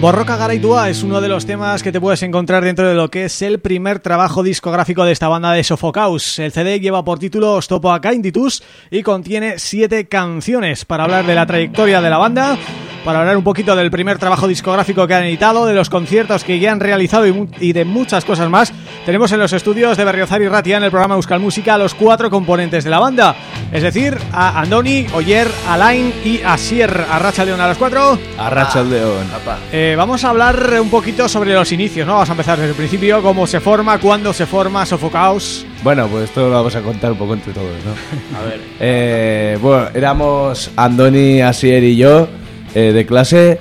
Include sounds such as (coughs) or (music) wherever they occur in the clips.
Borroca Garaitua es uno de los temas que te puedes encontrar dentro de lo que es el primer trabajo discográfico de esta banda de Sofocaus. El CD lleva por título Stopo a Inditus y contiene siete canciones para hablar de la trayectoria de la banda, para hablar un poquito del primer trabajo discográfico que han editado, de los conciertos que ya han realizado y, de muchas cosas más. Tenemos en los estudios de Berriozar y Ratia en el programa Euskal Música los cuatro componentes de la banda, es decir, a Andoni, Oyer, Alain y Asier. Arracha León a los cuatro. Arracha León. Eh, vamos a hablar un poquito sobre los inicios, ¿no? Vamos a empezar desde el principio, cómo se forma, cuándo se forma Sofocaos. Bueno, pues esto lo vamos a contar un poco entre todos, ¿no? (laughs) a ver. Eh, bueno, éramos Andoni, Asier y yo eh, de clase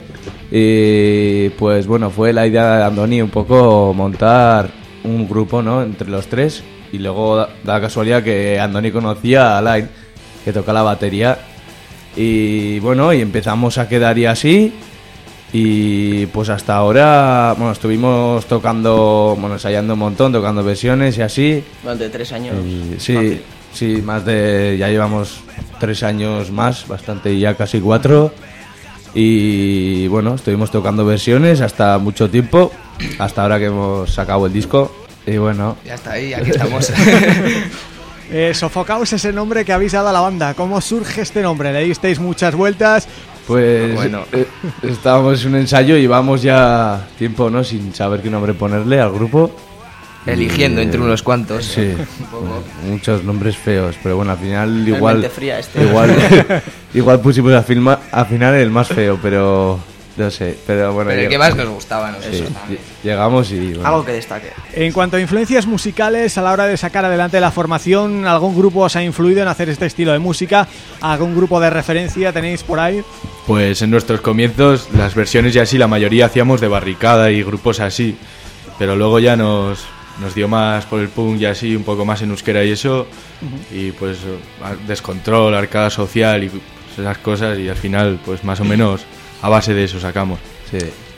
y pues bueno, fue la idea de Andoni un poco montar un grupo, ¿no? Entre los tres y luego da, la casualidad que Andoni conocía a Alain, que toca la batería y bueno, y empezamos a quedar y así y pues hasta ahora, bueno, estuvimos tocando, bueno, ensayando un montón, tocando versiones y así. Durante tres años. sí, sí, más de, ya llevamos tres años más, bastante, ya casi cuatro. Y bueno, estuvimos tocando versiones hasta mucho tiempo, hasta ahora que hemos sacado el disco. Y bueno. Ya está ahí, aquí estamos. (laughs) (laughs) eh, Sofocaos es el nombre que habéis dado a la banda. ¿Cómo surge este nombre? ¿Le disteis muchas vueltas? Pues bueno. Eh, estábamos en un ensayo y vamos ya tiempo, ¿no? Sin saber qué nombre ponerle al grupo. Eligiendo entre unos cuantos. Sí, muchos nombres feos, pero bueno, al final igual... Fría este. Igual, (laughs) igual pusimos al, final el más feo, pero no sé, pero bueno. Pero el que más nos gustaba, no sé. llegamos y. Algo que destaque. En cuanto a influencias musicales, a la hora de sacar adelante la formación, ¿algún grupo os ha influido en hacer este estilo de música? ¿Algún grupo de referencia tenéis por ahí? Pues en nuestros comienzos, las versiones y así, la mayoría hacíamos de barricada y grupos así. Pero luego ya nos, nos dio más por el punk y así, un poco más en euskera y eso. Y pues descontrol, arcada social y pues, esas cosas. Y al final, pues más o menos a base de eso sacamos.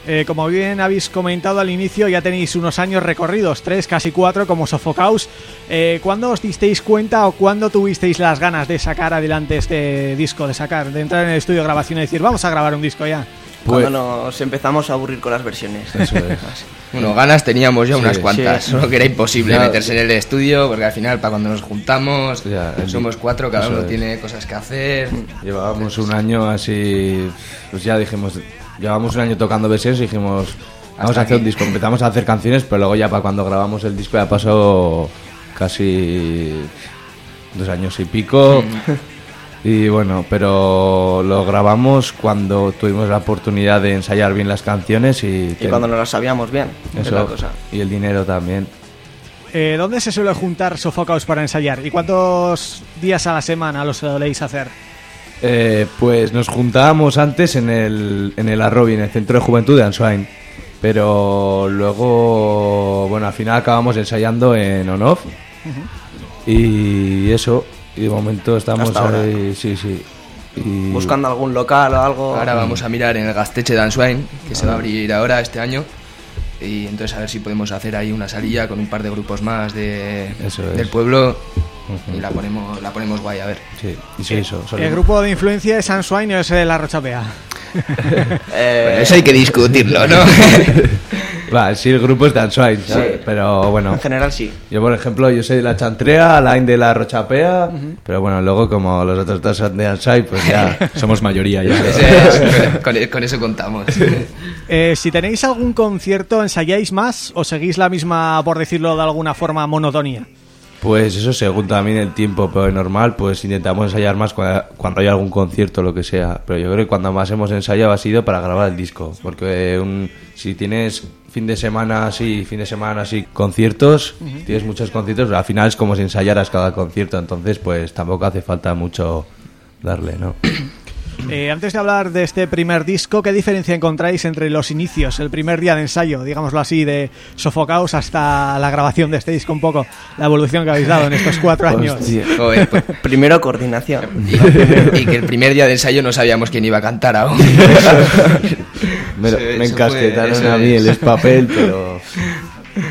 Eh, como bien habéis comentado al inicio, ya tenéis unos años recorridos, tres, casi cuatro, como Sofocaus. Eh, ¿Cuándo os disteis cuenta o cuándo tuvisteis las ganas de sacar adelante este disco, de sacar, de entrar en el estudio de grabación y decir, vamos a grabar un disco ya? Cuando pues- nos empezamos a aburrir con las versiones. Eso es. (laughs) bueno, ganas teníamos ya unas cuantas, solo que era imposible meterse en el estudio, porque al final, para cuando nos juntamos, somos cuatro, cada uno tiene cosas que hacer. Llevábamos un año así, pues ya dijimos, llevábamos un año tocando versiones y dijimos, vamos a hacer un disco, empezamos a hacer canciones, pero luego ya para cuando grabamos el disco ya pasó casi dos años y pico. Y bueno, pero lo grabamos cuando tuvimos la oportunidad de ensayar bien las canciones y... Y cuando no las sabíamos bien, eso, cosa. Y el dinero también. Eh, ¿Dónde se suele juntar Sofocaos para ensayar? ¿Y cuántos días a la semana lo soléis hacer? Eh, pues nos juntábamos antes en el, en el Arrobi, en el Centro de Juventud de Answain. Pero luego, bueno, al final acabamos ensayando en on-off. Y eso, y de momento estamos ahí, sí, sí. Buscando algún local o algo. Ahora vamos a mirar en el Gasteche de Answain, que se va a abrir ahora este año. Y entonces a ver si podemos hacer ahí una salilla con un par de grupos más de, del pueblo y la ponemos la ponemos guay, a ver. Sí, sí, eso. ¿El grupo de influencia es Answain o es La Rochapea? (laughs) eh... eso hay que discutirlo, ¿no? (laughs) Va, sí, el grupo es de Answine, pero bueno. En general sí. Yo, por ejemplo, yo soy de la Chantrea, Alain de la Rochapea, pero bueno, luego como los otros dos son de Answine, pues ya (laughs) somos mayoría ya. con, eso contamos. Eh, si tenéis algún concierto, ¿ensayáis más o seguís la misma, por decirlo de alguna forma, monotonía? Pues eso según también el tiempo, pero es normal, pues intentamos ensayar más cuando, hay algún concierto o lo que sea. Pero yo creo que cuando más hemos ensayado ha sido para grabar el disco, porque un, si tienes fin de semana así, fin de semana así, conciertos, tienes muchos conciertos, al final es como si ensayaras cada concierto, entonces pues tampoco hace falta mucho darle, ¿no? (coughs) Eh, antes de hablar de este primer disco, ¿qué diferencia encontráis entre los inicios, el primer día de ensayo, digámoslo así, de Sofocaos hasta la grabación de este disco, un poco la evolución que habéis dado en estos cuatro años? Pues, primero coordinación. (laughs) Y, que el primer día de ensayo no sabíamos quién iba a cantar aún. (laughs) me, me encasquetaron a mí el papel, pero...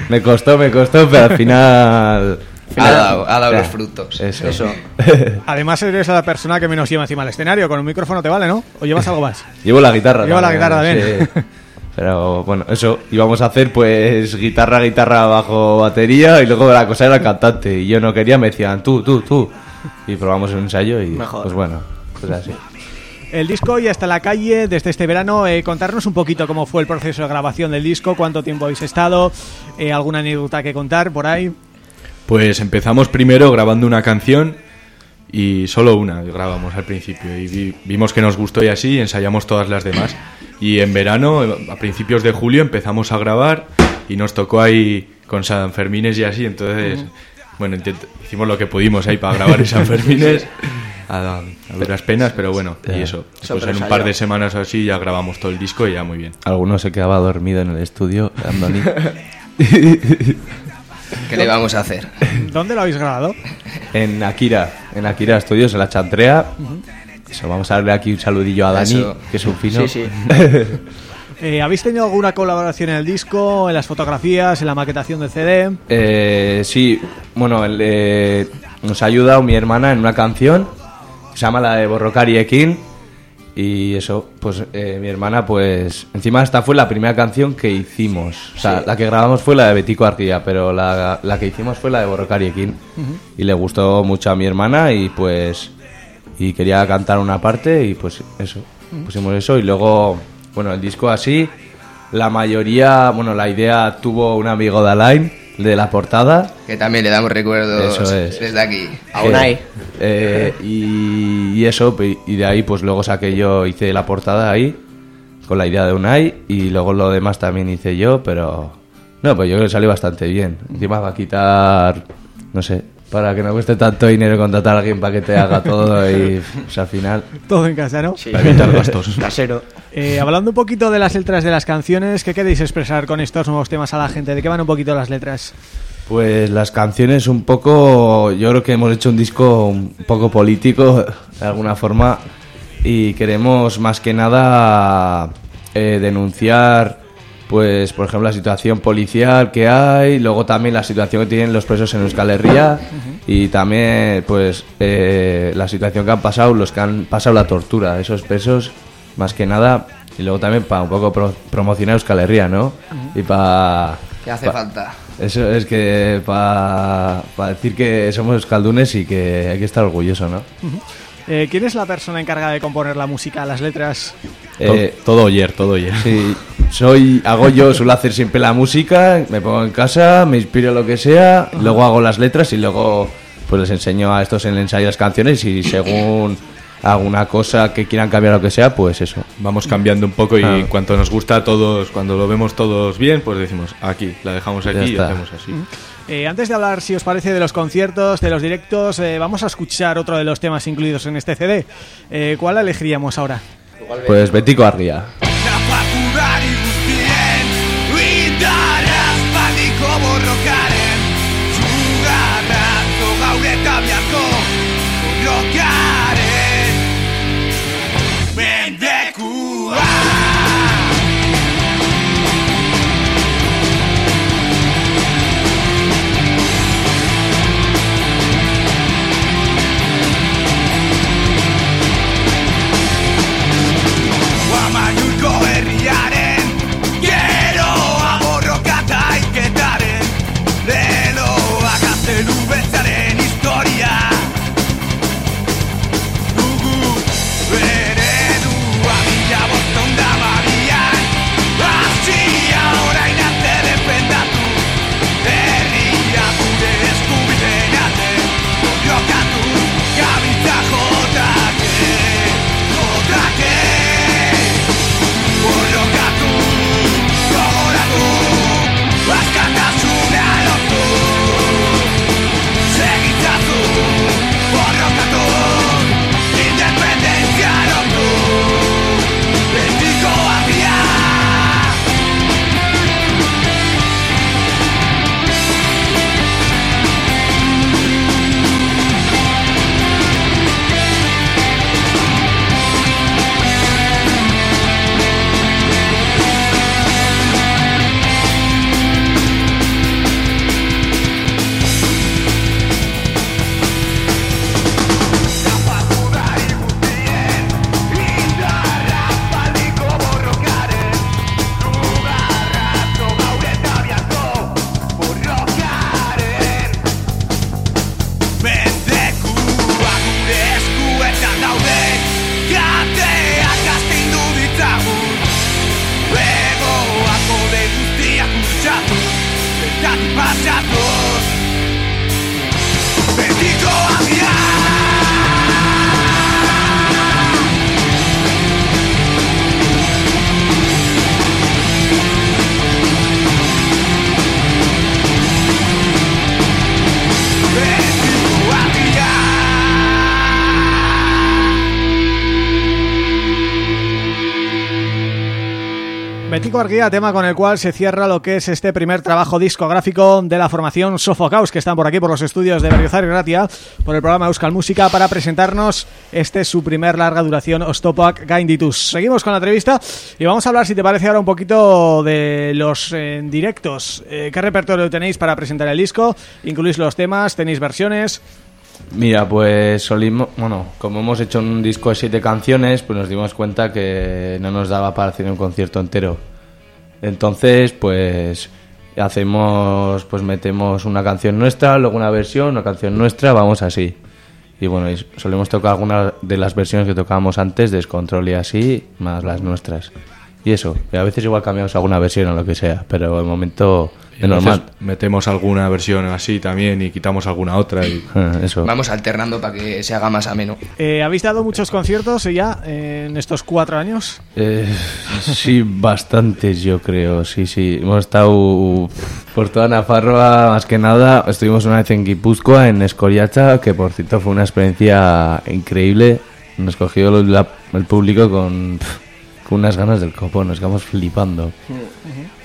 Me costó, me costó, pero al final ha dado, los frutos. Eso. (laughs) Además eres la persona que menos lleva encima del escenario. Con un micrófono te vale, ¿no? ¿O llevas algo más? (laughs) Llevo la guitarra. Llevo la guitarra también. (laughs) Pero bueno, eso, íbamos a hacer pues guitarra, guitarra, bajo batería y luego la cosa era el cantante. Y yo no quería, me decían tú, tú, tú. Y probamos un ensayo y pues bueno, pues así. El disco ya está en la calle desde este verano. Eh, contarnos un poquito cómo fue el proceso de grabación del disco, cuánto tiempo habéis estado, eh, alguna anécdota que contar por ahí. Pues empezamos primero grabando una canción y solo una grabamos al principio y vimos que nos gustó y así ensayamos todas las demás. Y en verano, a principios de julio, empezamos a grabar y nos tocó ahí con San Fermines y así, entonces, bueno, hicimos lo que pudimos ahí para grabar en San Fermines. (laughs) a, duras penas, pero bueno, y eso. Pues en un par de semanas o así ya grabamos todo el disco y ya muy bien. Alguno se quedaba dormido en el estudio, Andoni. (laughs) ¿Qué le vamos a hacer? ¿Dónde lo habéis grabado? En Akira, en Akira Studios, en la Chantrea. Eso, vamos a darle aquí un saludillo a Dani, que es un fino. Sí, sí. (laughs) Eh, ¿Habéis tenido alguna colaboración en el disco, en las fotografías, en la maquetación del CD? Eh, sí, bueno, eh, nos ha ayudado mi hermana en una canción se llama la de Borrocari Ekin y eso, pues eh, mi hermana, pues encima esta fue la primera canción que hicimos. O sea, la que grabamos fue la de Betico Arquía, pero la, que hicimos fue la de Borrocari Ekin. Y le gustó mucho a mi hermana y pues y quería cantar una parte y pues eso, pusimos eso y luego, bueno, el disco así, la mayoría, bueno, la idea tuvo un amigo de Alain de la portada. Que también le damos recuerdos desde aquí. Aún hay. Eh, y, eso, y de ahí pues luego saqué yo, hice la portada ahí, con la idea de Unai, y luego lo demás también hice yo, pero... No, pues yo creo que salió bastante bien. Encima va a quitar, no sé, para que no cueste tanto dinero contratar a alguien para que te haga todo y pues, al final... Todo en casa, ¿no? Sí. Para evitar gastos. Casero. Eh, hablando un poquito de las letras de las canciones, ¿qué queréis expresar con estos nuevos temas a la gente? ¿De qué van un poquito las letras? Pues las canciones un poco, yo creo que hemos hecho un disco un poco político de alguna forma y queremos más que nada eh, denunciar pues por ejemplo la situación policial que hay, luego también la situación que tienen los presos en Euskal Herria y también pues eh, la situación que han pasado los que han pasado la tortura, esos presos más que nada y luego también para un poco promocionar Euskal Herria, ¿no? Y para... ¿Qué hace falta? Eso es que para decir que somos caldunes y que hay que estar orgulloso, ¿no? Eh, ¿Quién es la persona encargada de componer la música, las letras? Eh, todo oyer, todo oyer. Sí, soy, hago yo, suelo hacer siempre la música, me pongo en casa, me inspiro lo que sea, luego hago las letras y luego pues les enseño a estos en el ensayo las canciones y según alguna cosa que quieran cambiar lo que sea, pues eso. Vamos cambiando un poco y en cuanto nos gusta a todos, cuando lo vemos todos bien, pues decimos aquí, la dejamos aquí y hacemos así. Eh, antes de hablar, si os parece, de los conciertos, de los directos, eh, vamos a escuchar otro de los temas incluidos en este CD. Eh, ¿Cuál elegiríamos ahora? Pues Betico Arria. Betico Arguía, tema con el cual se cierra lo que es este primer trabajo discográfico de la formación Sofocaus, que están por aquí por los estudios de Berriozar y Gratia, por el programa Euskal Música, para presentarnos este su primer larga duración, Ostopak Gainditus. Seguimos con la entrevista y vamos a hablar, si te parece ahora, un poquito de los eh, directos. Eh, ¿Qué repertorio tenéis para presentar el disco? ¿Incluís los temas? ¿Tenéis versiones? Mira, pues bueno, como hemos hecho un disco de siete canciones, pues nos dimos cuenta que no nos daba para hacer un concierto entero. Entonces, pues hacemos, pues metemos una canción nuestra, luego una versión, una canción nuestra, vamos así. Y bueno, solemos tocar algunas de las versiones que tocábamos antes, Descontrol y así, más las nuestras. Y eso, y a veces igual cambiamos alguna versión o lo que sea, pero de momento normal. Metemos alguna versión así también y quitamos alguna otra. y ah, eso. Vamos alternando para que se haga más ameno. Eh, ¿Habéis dado muchos conciertos ya en estos cuatro años? Eh, sí, bastantes yo creo, sí, sí. Hemos estado por toda Nafarroa, más que nada. Estuvimos una vez en Guipúzcoa, en Escoriacha, que por cierto fue una experiencia increíble. Nos cogió el público con, con unas ganas del copo, nos quedamos flipando.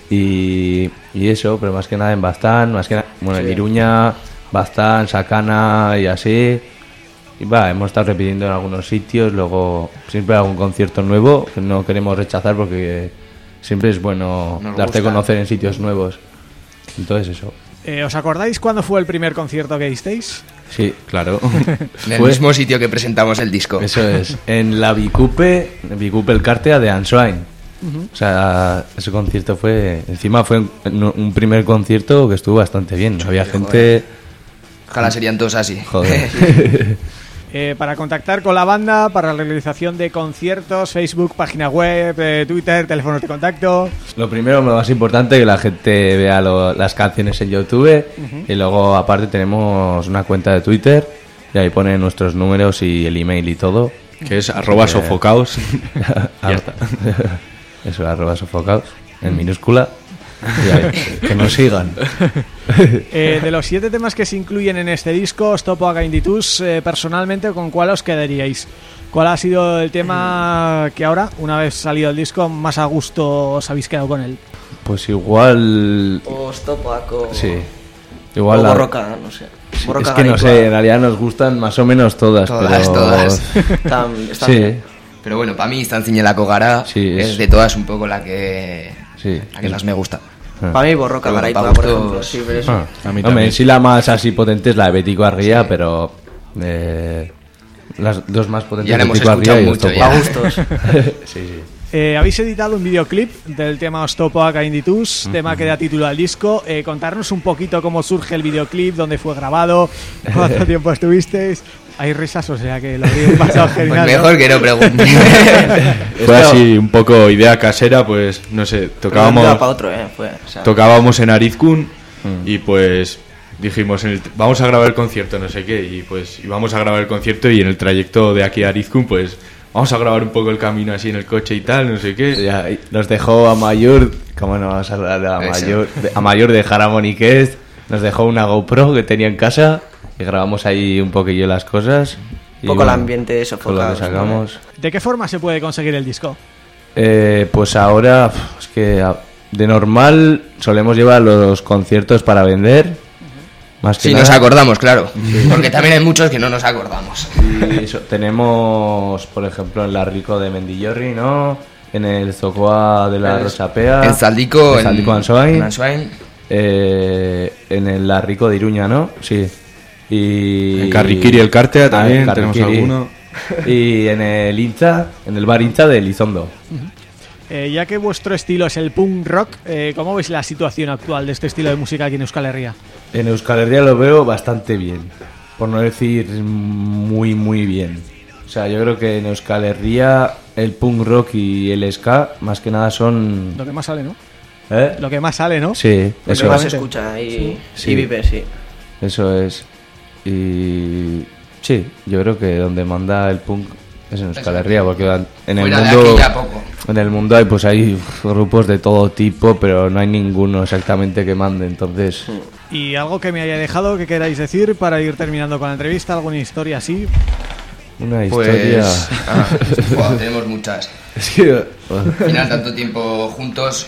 Y, eso, pero más que nada en Bastán, más que bueno, en Iruña, Bastán, Sacana y así. Y va, hemos estado repitiendo en algunos sitios, luego siempre algún concierto nuevo que no queremos rechazar porque siempre es bueno darte a conocer en sitios nuevos. Entonces eso. Eh, ¿Os acordáis cuándo fue el primer concierto que disteis? Sí, claro. (laughs) en el (laughs) mismo sitio que presentamos el disco. Eso es, en la Bicupe, Bicupe el Cartea de Answain. O sea, ese concierto fue... Encima fue un, primer concierto que estuvo bastante bien. Había gente... Ojalá serían todos así. Joder. (laughs) Eh, para contactar con la banda, para la realización de conciertos, Facebook, página web, eh, Twitter, teléfonos de contacto. Lo primero, lo más importante, que la gente vea las canciones en YouTube y luego aparte tenemos una cuenta de Twitter y ahí pone nuestros números y el email y todo. Que es arroba sofocaos. (laughs) ya está. (laughs) Eso, arroba sofocados, en minúscula. Que nos sigan. (laughs) Eh, de los siete temas que se incluyen en este disco, Stopo Againditus, eh, personalmente, ¿con cuál os quedaríais? ¿Cuál ha sido el tema que ahora, una vez salido el disco, más a gusto os habéis quedado con él? Pues igual... O Stopo Sí. Igual o Borroca, no sé. es que no sé, en realidad nos gustan más o menos todas. Todas, pero... todas. (laughs) están, están sí. Pero bueno, para mí Stanciña la Cogara es... de todas un poco la que, la que más me gusta. Ah. Para mí Borroca bueno, por ejemplo, sí, ah. a mí Hombre, sí la más así potente es la de Betico Arría, pero eh, las dos más potentes ya Betico Arría y mucho, A (laughs) gustos. sí, sí. Eh, habéis editado un videoclip del tema Ostopo Acá Inditus, tema que da título al disco. Eh, contarnos un poquito cómo surge el videoclip, dónde fue grabado, cuánto (laughs) tiempo estuvisteis. Hay risas, o sea que lo habéis (laughs) pasado pues genial. Pues mejor que no pregunte. (laughs) Fue así, un poco idea casera, pues no sé, tocábamos. otro, ¿eh? Tocábamos en Arizkun mm. y pues dijimos, en el, vamos a grabar el concierto, no sé qué, y pues íbamos a grabar el concierto y en el trayecto de aquí a Arizkun, pues vamos a grabar un poco el camino así en el coche y tal, no sé qué. nos dejó a Mayor, ¿cómo no vamos a hablar de la Mayor? a Mayor de Jaramoniquez, nos dejó una GoPro que tenía en casa y grabamos ahí un poquillo las cosas. Un poco el ambiente sofocado. sacamos. ¿De qué forma se puede conseguir el disco? Eh, pues ahora, es que de normal solemos llevar los conciertos para vender. Más que si nos acordamos, claro. Porque también hay muchos que no nos acordamos. tenemos, por ejemplo, en la Rico de Mendillorri, ¿no? En el Zocoa de la Rochapea. En Zaldico, en, Zaldico en eh, en el La Rico de Iruña, ¿no? Sí. Y... En Carriquiri el Cartea también tenemos alguno. (laughs) Y en el Incha, en el bar Incha de Lizondo. Eh, ya que vuestro estilo es el punk rock, eh, ¿cómo veis la situación actual de este estilo de música aquí en Euskal Herria? En Euskal Herria lo veo bastante bien, por no decir muy muy bien. O sea, yo creo que en Euskal Herria el punk rock y el ska más que nada son... Lo que más sale, ¿no? ¿Eh? Lo que más sale, ¿no? Sí, eso Lo que más se escucha y, y vive, sí. Eso es. Y sí, yo creo que donde manda el punk es en Euskal Herria, porque en el mundo en el mundo hay pues hay grupos de todo tipo, pero no hay ninguno exactamente que mande, entonces. Y algo que me haya dejado que queráis decir para ir terminando con la entrevista, alguna historia así. Una pues, historia. Ah, (laughs) tenemos muchas. Es que, Al final tanto tiempo juntos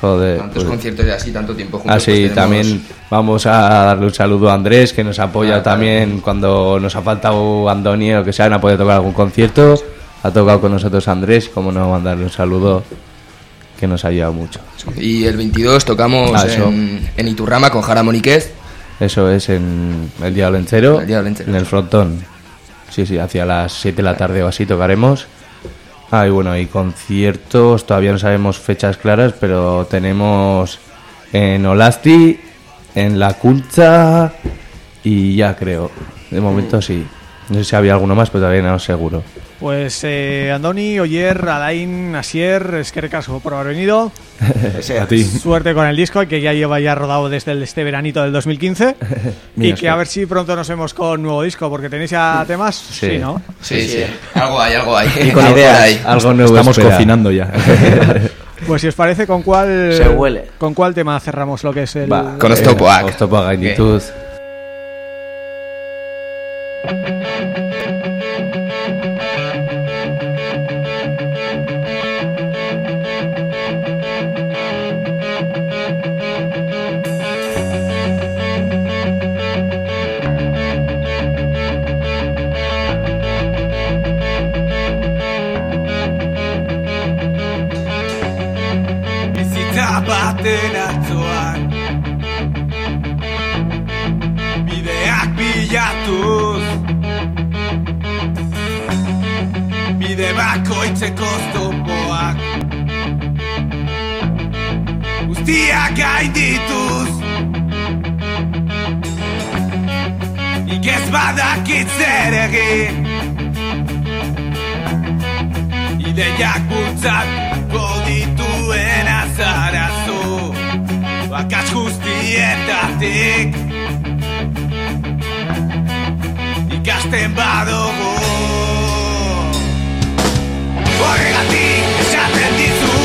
Joder. Tantos pues- conciertos y así, tanto tiempo juntos. Así, pues también vamos a darle un saludo a Andrés, que nos apoya ah, también cuando nos ha faltado Andoni o que sea, no ha podido tocar algún concierto. Ha tocado con nosotros Andrés, como no mandarle un saludo que nos ha ayudado mucho. Y el 22 tocamos ah, en, en, Iturrama con Jara Moniquez. Eso es en el Diablo Entero, en el frontón. Sí, sí, hacia las 7 de la tarde o así tocaremos. Ah, y bueno, y conciertos, todavía no sabemos fechas claras, pero tenemos en Olasti, en La Cuncha y ya creo. De momento sí. No sé si había alguno más, pero todavía no seguro. Pues eh, Andoni, Oyer, Alain, Asier, es que recasco por haber venido. (laughs) a ti. Suerte con el disco, que ya lleva ya rodado desde este veranito del 2015. (laughs) y que a ver si pronto nos vemos con nuevo disco, porque tenéis ya temas, sí, ¿no? Sí, sí, Algo hay, algo hay. (laughs) Y con ideas. Algo nuevo Estamos cocinando ya. pues si os parece, ¿con cuál Se huele. ¿con cuál tema cerramos lo que es el...? con about then jartzeko zopoak Guztiak gaindituz. Ikez badakit zer egin. Ideiak bultzat dituen azarazu. Bakatz guztietatik. Ikasten badogu Horregatik esaten dizu.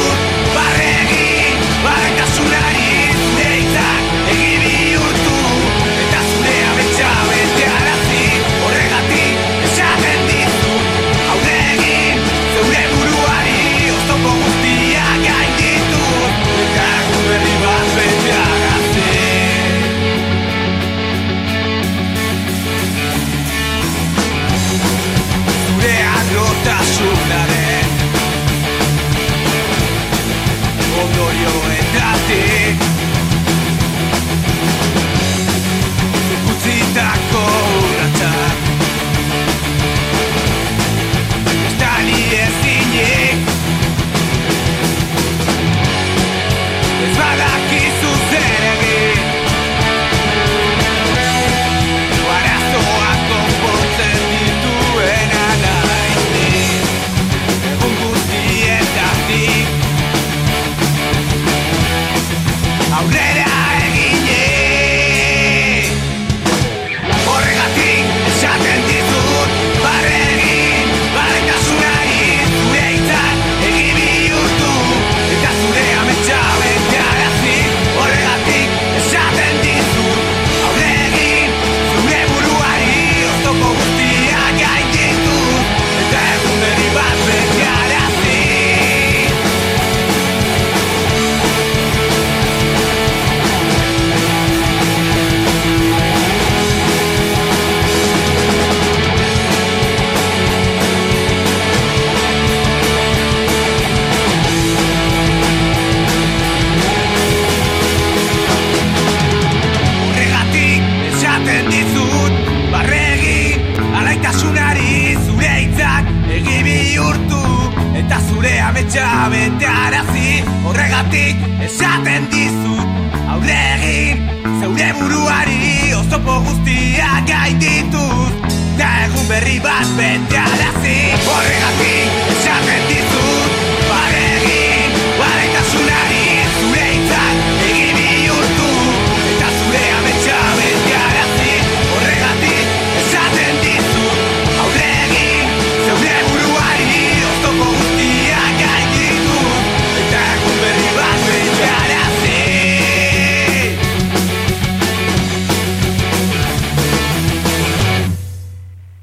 lotxa bete arazi Horregatik esaten dizut. Aurre egin zeure buruari Oztopo guztiak gaitituz Egun berri bat bete arazi Horregatik esaten dizut.